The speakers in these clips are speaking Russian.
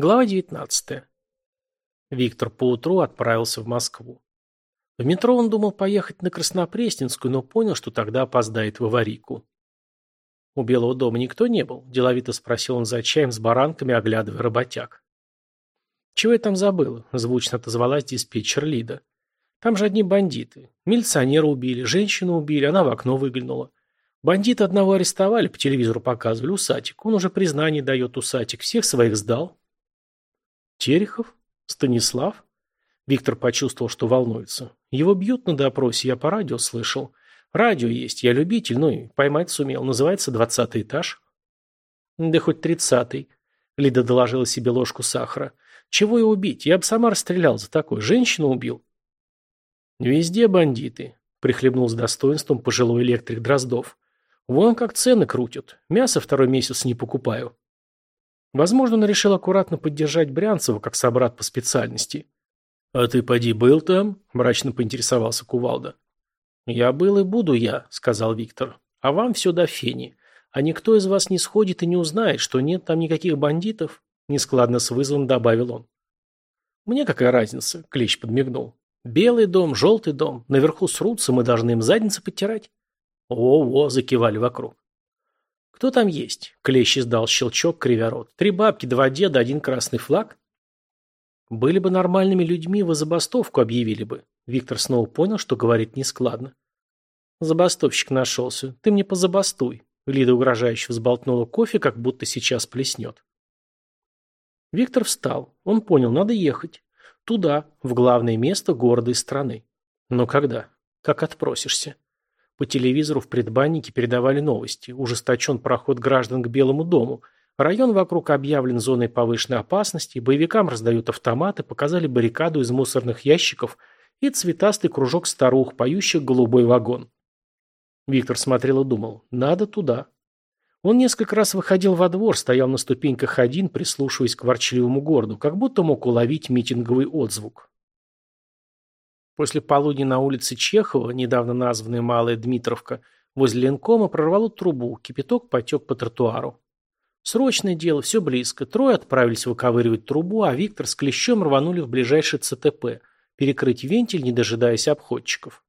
Глава 19. Виктор поутру отправился в Москву. В метро он думал поехать на Краснопресненскую, но понял, что тогда опоздает в аварийку. У Белого дома никто не был, деловито спросил он за чаем с баранками, оглядывая работяг. «Чего я там забыла?» – звучно отозвалась диспетчер Лида. «Там же одни бандиты. Милиционера убили, женщину убили, она в окно выглянула. Бандита одного арестовали, по телевизору показывали, усатик. Он уже признание дает, усатик, всех своих сдал, Терехов? Станислав? Виктор почувствовал, что волнуется. Его бьют на допросе, я по радио слышал. Радио есть, я любитель, ну и поймать сумел. Называется «Двадцатый этаж». Да хоть тридцатый. Лида доложила себе ложку сахара. Чего его убить? Я бы сама расстрелял за такой. Женщину убил. Везде бандиты, прихлебнул с достоинством пожилой электрик Дроздов. Вон как цены крутят. Мясо второй месяц не покупаю. Возможно, он решил аккуратно поддержать Брянцева, как собрат по специальности. «А ты, поди, был там?» – мрачно поинтересовался Кувалда. «Я был и буду я», – сказал Виктор. «А вам все до фени. А никто из вас не сходит и не узнает, что нет там никаких бандитов», – нескладно с вызовом добавил он. «Мне какая разница?» – Клещ подмигнул. «Белый дом, желтый дом. Наверху срутся, мы должны им задницы подтирать». «О-о!» – закивали вокруг. Кто там есть? Клещ издал щелчок кривя рот. Три бабки, два деда, один красный флаг? Были бы нормальными людьми, вы забастовку объявили бы. Виктор снова понял, что говорит нескладно. Забастовщик нашелся. Ты мне позабастуй. Лида угрожающе взболтнула кофе, как будто сейчас плеснет. Виктор встал. Он понял, надо ехать. Туда, в главное место города и страны. Но когда? Как отпросишься? По телевизору в предбаннике передавали новости. Ужесточен проход граждан к Белому дому. Район вокруг объявлен зоной повышенной опасности. Боевикам раздают автоматы, показали баррикаду из мусорных ящиков и цветастый кружок старух, поющих голубой вагон. Виктор смотрел и думал, надо туда. Он несколько раз выходил во двор, стоял на ступеньках один, прислушиваясь к ворчливому городу, как будто мог уловить митинговый отзвук. После полудня на улице Чехова, недавно названная Малая Дмитровка, возле ленкома прорвало трубу, кипяток потек по тротуару. Срочное дело, все близко. Трое отправились выковыривать трубу, а Виктор с клещом рванули в ближайший ЦТП, перекрыть вентиль, не дожидаясь обходчиков.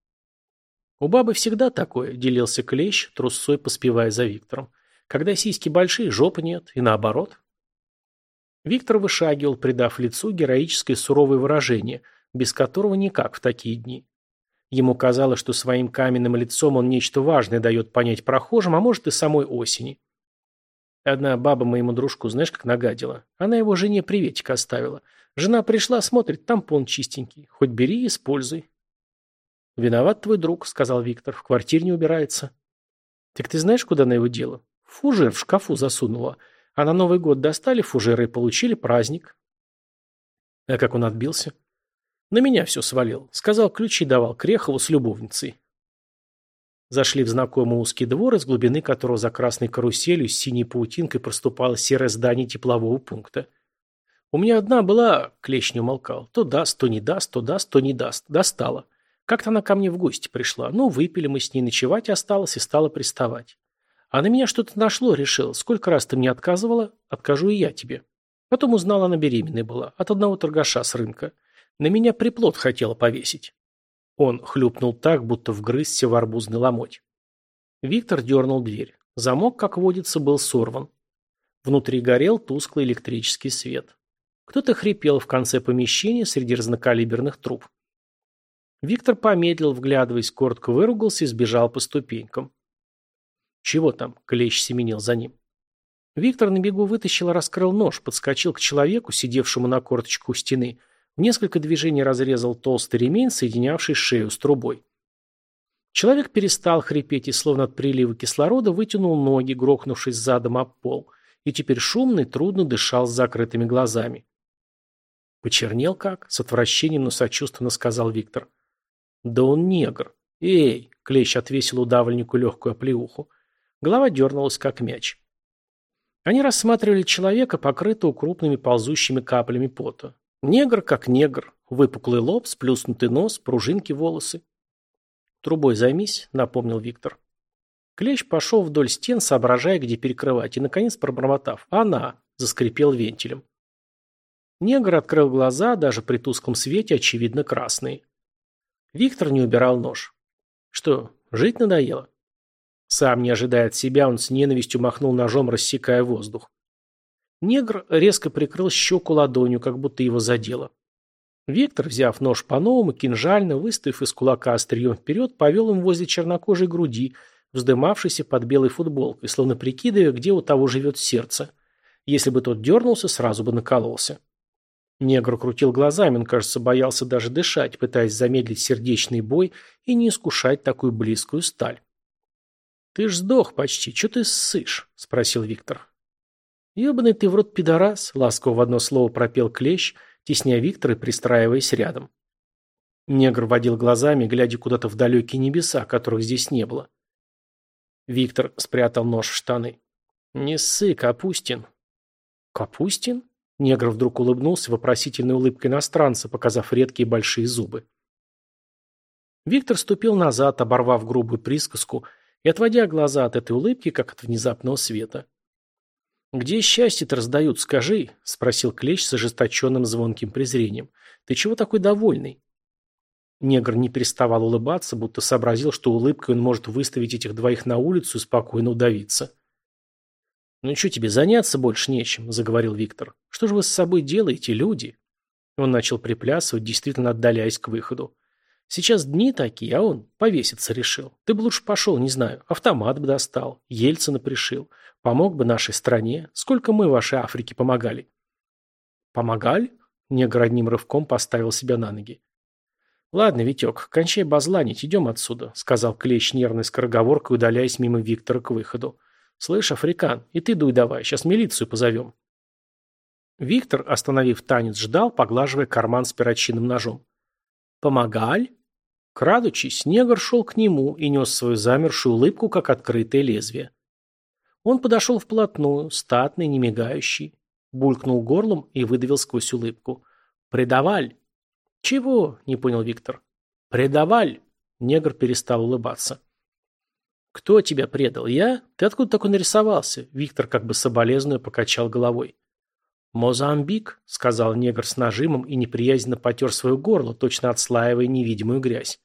«У бабы всегда такое», — делился клещ, трусцой поспевая за Виктором. «Когда сиськи большие, жопы нет, и наоборот». Виктор вышагивал, придав лицу героическое суровое выражение — без которого никак в такие дни. Ему казалось, что своим каменным лицом он нечто важное дает понять прохожим, а может и самой осени. Одна баба моему дружку, знаешь, как нагадила. Она его жене приветик оставила. Жена пришла, смотрит, тампон чистенький. Хоть бери и используй. «Виноват твой друг», — сказал Виктор. «В квартире не убирается». «Так ты знаешь, куда она его дела?» Фужер в шкафу засунула. А на Новый год достали фужеры и получили праздник». «А как он отбился?» На меня все свалил. Сказал ключи давал Крехову с любовницей. Зашли в знакомый узкий двор, из глубины которого за красной каруселью с синей паутинкой проступало серое здание теплового пункта. У меня одна была, клещ не умолкал, то даст, то не даст, то даст, то не даст, достала. Как-то она ко мне в гости пришла. Ну, выпили мы с ней, ночевать осталось и стала приставать. А на меня что-то нашло, решил, Сколько раз ты мне отказывала, откажу и я тебе. Потом узнала, она беременной была, от одного торгаша с рынка. На меня приплод хотела повесить». Он хлюпнул так, будто вгрызся в арбузный ломоть. Виктор дернул дверь. Замок, как водится, был сорван. Внутри горел тусклый электрический свет. Кто-то хрипел в конце помещения среди разнокалиберных труб. Виктор помедлил, вглядываясь, коротко выругался и сбежал по ступенькам. «Чего там?» – клещ семенил за ним. Виктор на бегу вытащил и раскрыл нож, подскочил к человеку, сидевшему на корточку у стены, Несколько движений разрезал толстый ремень, соединявший шею с трубой. Человек перестал хрипеть и, словно от прилива кислорода, вытянул ноги, грохнувшись задом об пол, и теперь шумный, трудно дышал с закрытыми глазами. «Почернел как?» — с отвращением, но сочувственно сказал Виктор. «Да он негр. Эй!» — клещ отвесил удавленнику легкую оплеуху. Голова дернулась, как мяч. Они рассматривали человека, покрытого крупными ползущими каплями пота. Негр как негр, выпуклый лоб, сплюснутый нос, пружинки волосы. «Трубой займись», — напомнил Виктор. Клещ пошел вдоль стен, соображая, где перекрывать, и, наконец, пробормотав «Она!» — заскрипел вентилем. Негр открыл глаза, даже при тусклом свете, очевидно, красные. Виктор не убирал нож. «Что, жить надоело?» Сам, не ожидая от себя, он с ненавистью махнул ножом, рассекая воздух. Негр резко прикрыл щеку ладонью, как будто его задело. Виктор, взяв нож по-новому, кинжально, выставив из кулака острием вперед, повел им возле чернокожей груди, вздымавшейся под белой футболкой, словно прикидывая, где у того живет сердце. Если бы тот дернулся, сразу бы накололся. Негр крутил глазами, он, кажется, боялся даже дышать, пытаясь замедлить сердечный бой и не искушать такую близкую сталь. «Ты ж сдох почти, что ты ссышь?» – спросил Виктор. «Ебаный ты в рот пидорас!» — ласково в одно слово пропел клещ, тесняя Виктора и пристраиваясь рядом. Негр водил глазами, глядя куда-то в далекие небеса, которых здесь не было. Виктор спрятал нож в штаны. «Не ссы, Капустин!» «Капустин?» Негр вдруг улыбнулся вопросительной улыбкой иностранца, показав редкие большие зубы. Виктор ступил назад, оборвав грубую присказку и отводя глаза от этой улыбки, как от внезапного света. «Где счастье-то раздают, скажи?» – спросил Клещ с ожесточенным звонким презрением. «Ты чего такой довольный?» Негр не переставал улыбаться, будто сообразил, что улыбкой он может выставить этих двоих на улицу и спокойно удавиться. «Ну что тебе, заняться больше нечем», – заговорил Виктор. «Что же вы с собой делаете, люди?» Он начал приплясывать, действительно отдаляясь к выходу. Сейчас дни такие, а он повеситься решил. Ты бы лучше пошел, не знаю, автомат бы достал, Ельцина пришил. Помог бы нашей стране, сколько мы вашей Африке помогали. Помогали? Негр одним рывком поставил себя на ноги. «Ладно, Витек, кончай базланить, идем отсюда», — сказал Клещ нервной скороговоркой, удаляясь мимо Виктора к выходу. «Слышь, Африкан, и ты дуй давай, сейчас милицию позовем». Виктор, остановив танец, ждал, поглаживая карман с перочинным ножом. «Помогаль?» Крадучись, негр шел к нему и нес свою замершую улыбку, как открытое лезвие. Он подошел вплотную, статный, не мигающий, булькнул горлом и выдавил сквозь улыбку. «Предаваль!» «Чего?» – не понял Виктор. «Предаваль!» – негр перестал улыбаться. «Кто тебя предал? Я? Ты откуда такой нарисовался?» Виктор как бы соболезнуя покачал головой. «Мозамбик», — сказал негр с нажимом и неприязненно потер свое горло, точно отслаивая невидимую грязь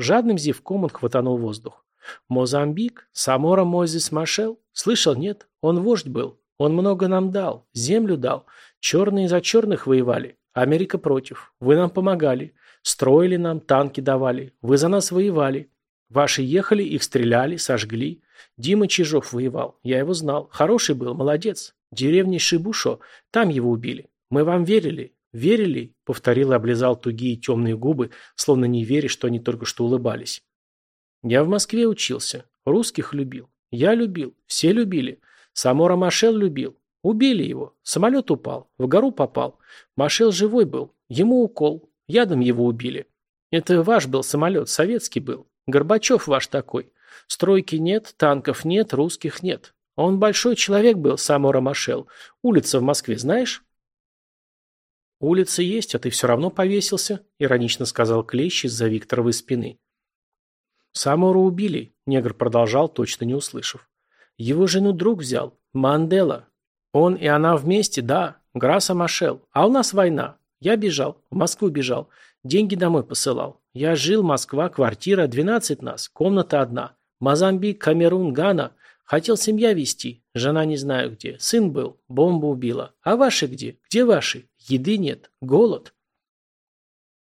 жадным зевком он хватанул воздух. «Мозамбик? Самора Мозис, Машел? Слышал, нет? Он вождь был. Он много нам дал, землю дал. Черные за черных воевали. Америка против. Вы нам помогали. Строили нам, танки давали. Вы за нас воевали. Ваши ехали, их стреляли, сожгли. Дима Чижов воевал. Я его знал. Хороший был, молодец. Деревня Шибушо. Там его убили. Мы вам верили. «Верили?» — повторил и облизал тугие темные губы, словно не веря, что они только что улыбались. «Я в Москве учился. Русских любил. Я любил. Все любили. Само Ромашел любил. Убили его. Самолет упал. В гору попал. Машел живой был. Ему укол. Ядом его убили. Это ваш был самолет, советский был. Горбачев ваш такой. Стройки нет, танков нет, русских нет. Он большой человек был, Самора Машел. Улица в Москве, знаешь?» Улица есть, а ты все равно повесился, иронично сказал Клещ из-за Викторовой спины. Самора убили, негр продолжал, точно не услышав. Его жену друг взял, Мандела. Он и она вместе, да, Граса Машел. А у нас война. Я бежал, в Москву бежал, деньги домой посылал. Я жил, Москва, квартира, 12 нас, комната одна. Мозамбик, Камерун, Гана – Хотел семья вести, жена не знаю где, сын был, бомба убила. А ваши где? Где ваши? Еды нет, голод.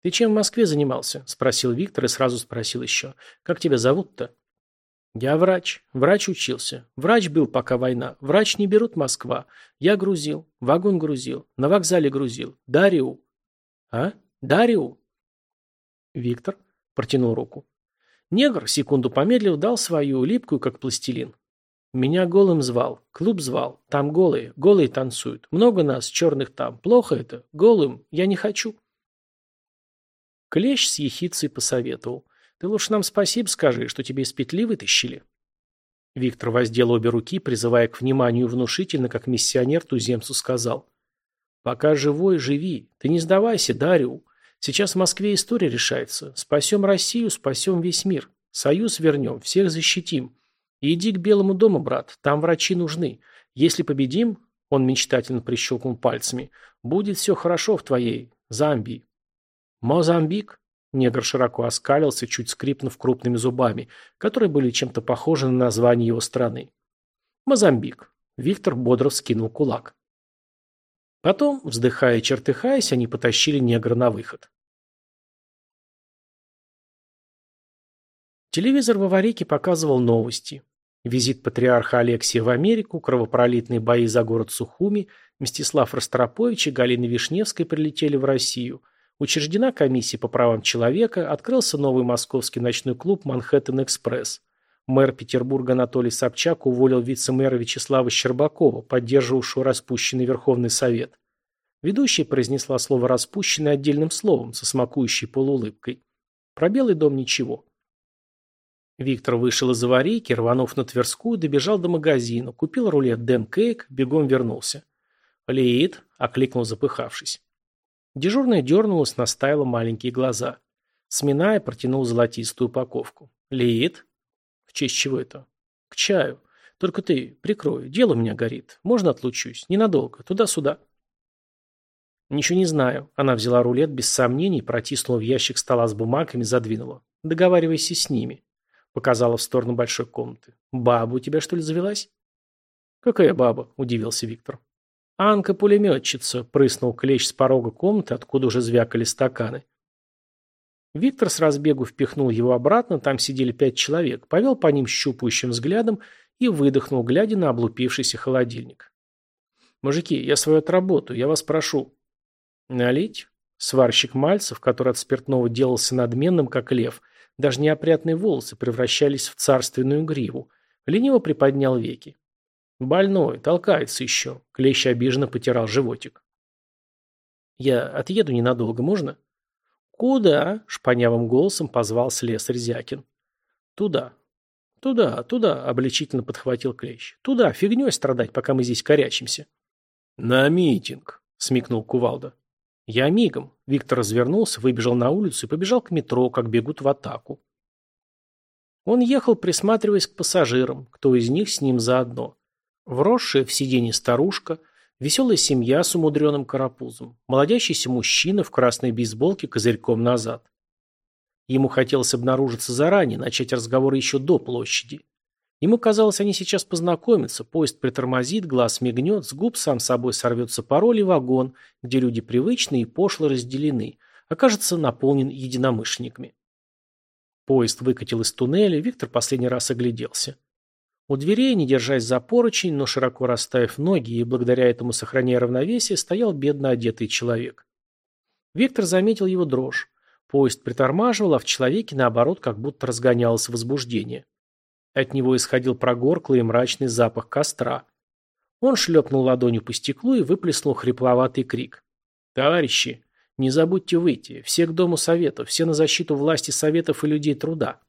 Ты чем в Москве занимался? Спросил Виктор и сразу спросил еще. Как тебя зовут-то? Я врач. Врач учился. Врач был, пока война. Врач не берут Москва. Я грузил. Вагон грузил. На вокзале грузил. Дариу. А? Дариу? Виктор протянул руку. Негр, секунду помедлив, дал свою липкую, как пластилин. Меня голым звал, клуб звал, там голые, голые танцуют. Много нас, черных там, плохо это, голым, я не хочу. Клещ с ехицей посоветовал. Ты лучше нам спасибо скажи, что тебе из петли вытащили. Виктор воздел обе руки, призывая к вниманию внушительно, как миссионер туземцу сказал. «Пока живой, живи. Ты не сдавайся, Дарю. Сейчас в Москве история решается. Спасем Россию, спасем весь мир. Союз вернем, всех защитим. Иди к Белому дому, брат, там врачи нужны. Если победим, он мечтательно прищелкнул пальцами, будет все хорошо в твоей Замбии. Мозамбик? Негр широко оскалился, чуть скрипнув крупными зубами, которые были чем-то похожи на название его страны. Мозамбик. Виктор бодро вскинул кулак. Потом, вздыхая и чертыхаясь, они потащили негра на выход. Телевизор в аварийке показывал новости. Визит патриарха Алексия в Америку, кровопролитные бои за город Сухуми, Мстислав Ростропович и Галина Вишневская прилетели в Россию. Учреждена комиссия по правам человека, открылся новый московский ночной клуб «Манхэттен-экспресс». Мэр Петербурга Анатолий Собчак уволил вице-мэра Вячеслава Щербакова, поддерживавшего распущенный Верховный Совет. Ведущая произнесла слово «распущенный» отдельным словом, со смакующей полуулыбкой. Про Белый дом ничего. Виктор вышел из аварийки, рванув на Тверскую, добежал до магазина, купил рулет Дэн-кейк, бегом вернулся. «Леид!» – окликнул запыхавшись. Дежурная дернулась, наставила маленькие глаза. Сминая, протянул золотистую упаковку. «Леид!» «В честь чего это?» «К чаю. Только ты прикрой, дело у меня горит. Можно отлучусь? Ненадолго. Туда-сюда». «Ничего не знаю». Она взяла рулет без сомнений, протиснула в ящик стола с бумагами, задвинула. «Договаривайся с ними». Показала в сторону большой комнаты. «Баба у тебя, что ли, завелась?» «Какая баба?» – удивился Виктор. «Анка-пулеметчица», – прыснул клещ с порога комнаты, откуда уже звякали стаканы. Виктор с разбегу впихнул его обратно, там сидели пять человек, повел по ним щупающим взглядом и выдохнул, глядя на облупившийся холодильник. «Мужики, я свою отработаю, я вас прошу». «Налить?» Сварщик Мальцев, который от спиртного делался надменным, как лев – даже неопрятные волосы превращались в царственную гриву. Лениво приподнял веки. «Больной, толкается еще», — клещ обиженно потирал животик. «Я отъеду ненадолго, можно?» «Куда?» — шпанявым голосом позвал слесарь Зякин. «Туда». «Туда, туда», — обличительно подхватил клещ. «Туда, фигней страдать, пока мы здесь корячимся». «На митинг», — смекнул кувалда. Я мигом. Виктор развернулся, выбежал на улицу и побежал к метро, как бегут в атаку. Он ехал, присматриваясь к пассажирам, кто из них с ним заодно. Вросшая в сиденье старушка, веселая семья с умудренным карапузом, молодящийся мужчина в красной бейсболке козырьком назад. Ему хотелось обнаружиться заранее, начать разговор еще до площади. Ему казалось, они сейчас познакомятся, поезд притормозит, глаз мигнет, с губ сам собой сорвется пароль и вагон, где люди привычные и пошло разделены, окажется наполнен единомышленниками. Поезд выкатил из туннеля, Виктор последний раз огляделся. У дверей, не держась за поручень, но широко расставив ноги и благодаря этому сохраняя равновесие, стоял бедно одетый человек. Виктор заметил его дрожь. Поезд притормаживал, а в человеке, наоборот, как будто разгонялось возбуждение. От него исходил прогорклый и мрачный запах костра. Он шлепнул ладонью по стеклу и выплеснул хрипловатый крик. «Товарищи, не забудьте выйти. Все к Дому Совету, все на защиту власти Советов и людей труда».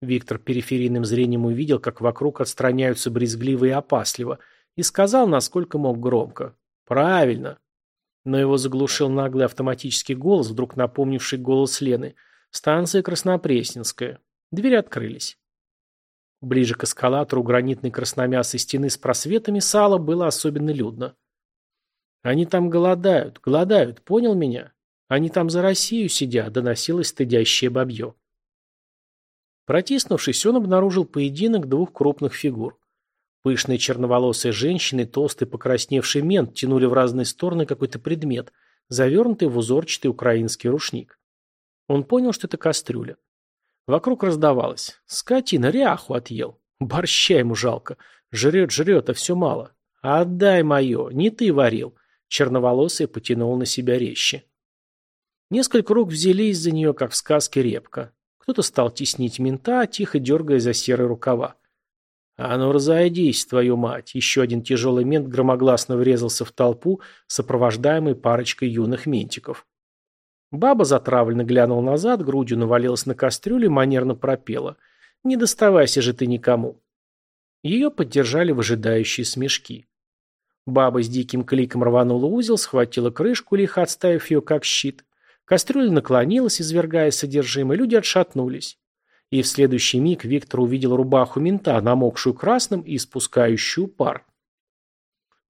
Виктор периферийным зрением увидел, как вокруг отстраняются брезгливо и опасливо, и сказал, насколько мог громко. «Правильно!» Но его заглушил наглый автоматический голос, вдруг напомнивший голос Лены. «Станция Краснопресненская». Двери открылись. Ближе к эскалатору гранитной красномясой стены с просветами сала было особенно людно. «Они там голодают, голодают, понял меня? Они там за Россию сидя — доносилось стыдящее бабье. Протиснувшись, он обнаружил поединок двух крупных фигур. Пышные черноволосые женщины и толстый покрасневший мент тянули в разные стороны какой-то предмет, завернутый в узорчатый украинский рушник. Он понял, что это кастрюля. Вокруг раздавалось. Скотина, ряху отъел. Борща ему жалко. Жрет, жрет, а все мало. Отдай мое, не ты варил. Черноволосый потянул на себя резче. Несколько рук взялись за нее, как в сказке репка. Кто-то стал теснить мента, тихо дергая за серые рукава. «А ну разойдись, твою мать!» Еще один тяжелый мент громогласно врезался в толпу, сопровождаемый парочкой юных ментиков. Баба, затравленно глянула назад, грудью навалилась на кастрюлю и манерно пропела. «Не доставайся же ты никому!» Ее поддержали выжидающие смешки. Баба с диким кликом рванула узел, схватила крышку, лихо отставив ее как щит. Кастрюля наклонилась, извергая содержимое, люди отшатнулись. И в следующий миг Виктор увидел рубаху мента, намокшую красным и испускающую пар.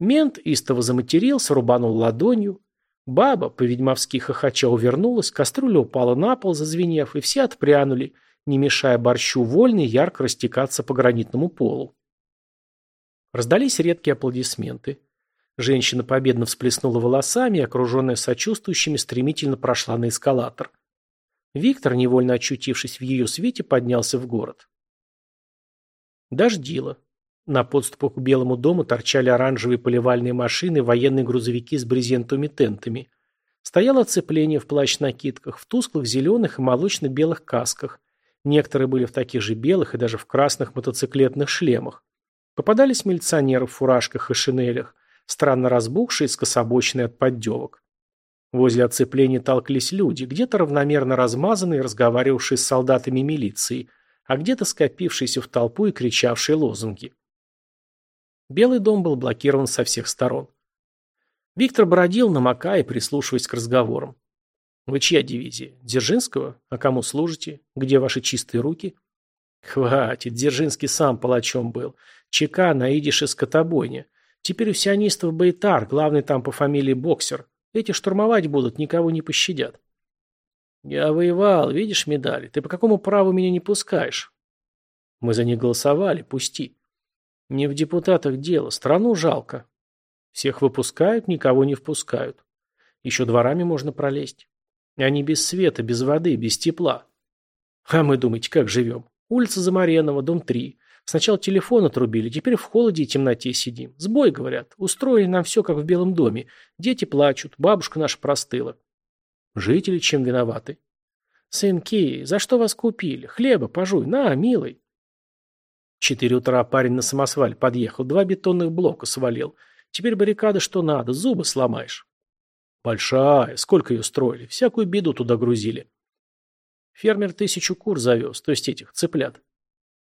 Мент истово заматерился, рубанул ладонью. Баба, по-ведьмовски хохоча, увернулась, кастрюля упала на пол, зазвенев, и все отпрянули, не мешая борщу вольной ярко растекаться по гранитному полу. Раздались редкие аплодисменты. Женщина победно всплеснула волосами и, окруженная сочувствующими, стремительно прошла на эскалатор. Виктор, невольно очутившись в ее свете, поднялся в город. Дождило. На подступах к Белому дому торчали оранжевые поливальные машины, военные грузовики с брезентовыми тентами. Стояло оцепление в плащ-накидках, в тусклых зеленых и молочно-белых касках. Некоторые были в таких же белых и даже в красных мотоциклетных шлемах. Попадались милиционеры в фуражках и шинелях, странно разбухшие и скособочные от поддевок. Возле оцепления толклись люди, где-то равномерно размазанные, разговаривавшие с солдатами милиции, а где-то скопившиеся в толпу и кричавшие лозунги. Белый дом был блокирован со всех сторон. Виктор бродил, намокая, прислушиваясь к разговорам. «Вы чья дивизия? Дзержинского? А кому служите? Где ваши чистые руки?» «Хватит, Дзержинский сам палачом был. ЧК на из скотобойня. Теперь у сионистов Бейтар, главный там по фамилии Боксер. Эти штурмовать будут, никого не пощадят». «Я воевал, видишь медали? Ты по какому праву меня не пускаешь?» «Мы за них голосовали, пусти». Не в депутатах дело, страну жалко. Всех выпускают, никого не впускают. Еще дворами можно пролезть. Они без света, без воды, без тепла. А мы, думаете, как живем? Улица Замаренова, дом 3. Сначала телефон отрубили, теперь в холоде и темноте сидим. Сбой, говорят. Устроили нам все, как в Белом доме. Дети плачут, бабушка наша простыла. Жители чем виноваты? Сынки, за что вас купили? Хлеба пожуй, на, милый. Четыре утра парень на самосвале подъехал, два бетонных блока свалил. Теперь баррикады что надо, зубы сломаешь. Большая, сколько ее строили, всякую беду туда грузили. Фермер тысячу кур завез, то есть этих, цыплят.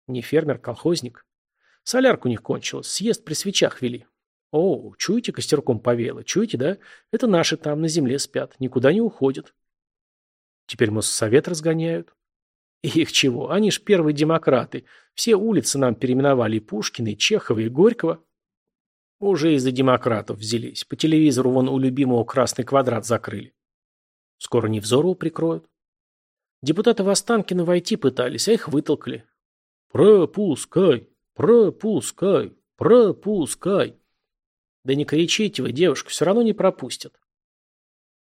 Не фермер, колхозник. Солярка у них кончилась, съезд при свечах вели. О, чуете, костерком повеяло, чуете, да? Это наши там на земле спят, никуда не уходят. Теперь совет разгоняют. И их чего? Они ж первые демократы. Все улицы нам переименовали Пушкины, и Чехова и Горького. Уже из-за демократов взялись. По телевизору вон у любимого красный квадрат закрыли. Скоро не взору прикроют. Депутаты в Останкино войти пытались, а их вытолкали. «Пропускай! Пропускай! Пропускай!» «Да не кричите вы, девушка, все равно не пропустят».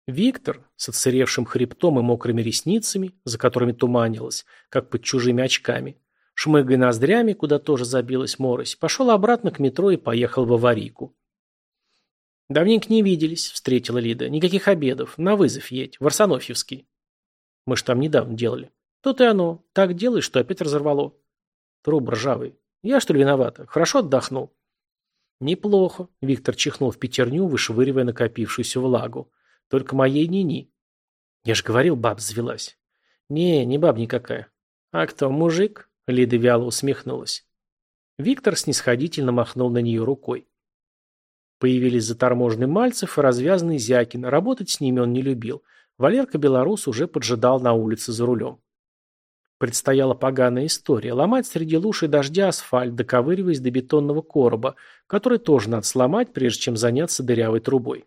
Виктор, с отсыревшим хребтом и мокрыми ресницами, за которыми туманилось, как под чужими очками, шмыгая ноздрями, куда тоже забилась морось, пошел обратно к метро и поехал в аварийку. «Давненько не виделись», — встретила Лида. «Никаких обедов. На вызов едь. В Арсенофьевский». «Мы ж там недавно делали». То и оно. Так делай, что опять разорвало». «Труб ржавый. Я, что ли, виновата? Хорошо отдохнул?» «Неплохо», — Виктор чихнул в пятерню, вышвыривая накопившуюся влагу. Только моей Нини. Я же говорил, баб завелась. Не, не баб никакая. А кто, мужик? Лида вяло усмехнулась. Виктор снисходительно махнул на нее рукой. Появились заторможенный Мальцев и развязанный Зякин. Работать с ними он не любил. Валерка Белорус уже поджидал на улице за рулем. Предстояла поганая история. Ломать среди луж и дождя асфальт, доковыриваясь до бетонного короба, который тоже надо сломать, прежде чем заняться дырявой трубой.